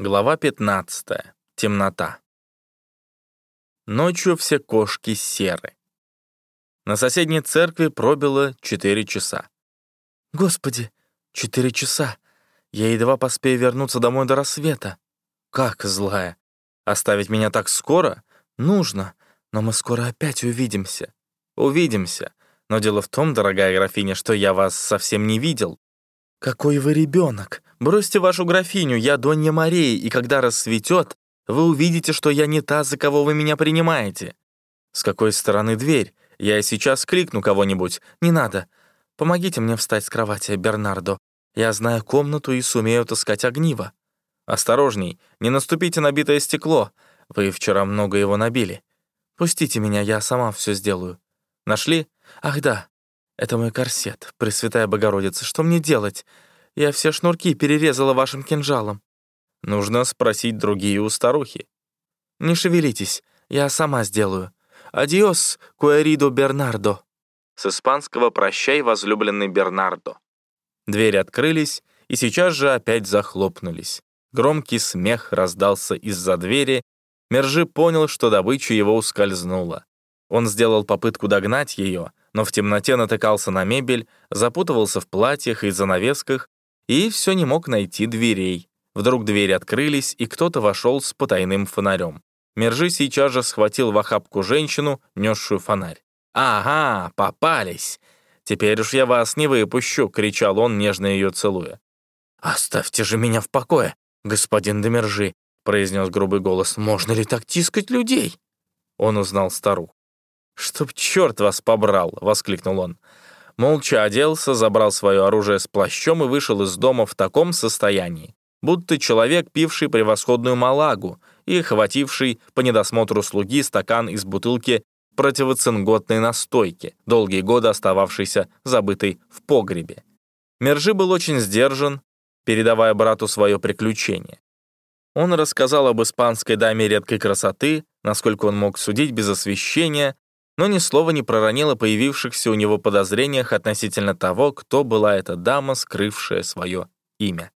Глава 15. Темнота. Ночью все кошки серы. На соседней церкви пробило 4 часа. «Господи, 4 часа! Я едва поспею вернуться домой до рассвета. Как злая! Оставить меня так скоро? Нужно, но мы скоро опять увидимся. Увидимся. Но дело в том, дорогая графиня, что я вас совсем не видел. Какой вы ребенок! Бросьте вашу графиню, я Донья Мария, и когда рассветет, вы увидите, что я не та, за кого вы меня принимаете. С какой стороны дверь? Я сейчас крикну кого-нибудь. Не надо. Помогите мне встать с кровати, Бернардо. Я знаю комнату и сумею таскать огниво. Осторожней, не наступите на битое стекло. Вы вчера много его набили. Пустите меня, я сама все сделаю. Нашли? Ах да, это мой корсет, Пресвятая Богородица. Что мне делать? Я все шнурки перерезала вашим кинжалом. Нужно спросить другие у старухи. Не шевелитесь, я сама сделаю. Адиос, куэридо Бернардо. С испанского «Прощай, возлюбленный Бернардо». Двери открылись и сейчас же опять захлопнулись. Громкий смех раздался из-за двери. Мержи понял, что добыча его ускользнула. Он сделал попытку догнать ее, но в темноте натыкался на мебель, запутывался в платьях и занавесках и все не мог найти дверей. Вдруг двери открылись, и кто-то вошел с потайным фонарем. Мержи сейчас же схватил в охапку женщину, несшую фонарь. «Ага, попались! Теперь уж я вас не выпущу!» — кричал он, нежно ее целуя. «Оставьте же меня в покое, господин Демержи!» — произнес грубый голос. «Можно ли так тискать людей?» Он узнал старуху. «Чтоб черт вас побрал!» — воскликнул он. Молча оделся, забрал свое оружие с плащом и вышел из дома в таком состоянии, будто человек, пивший превосходную малагу и хвативший по недосмотру слуги стакан из бутылки противоцинготной настойки, долгие годы остававшейся забытой в погребе. Мержи был очень сдержан, передавая брату свое приключение. Он рассказал об испанской даме редкой красоты, насколько он мог судить без освещения, но ни слова не проронил появившихся у него подозрениях относительно того, кто была эта дама, скрывшая свое имя.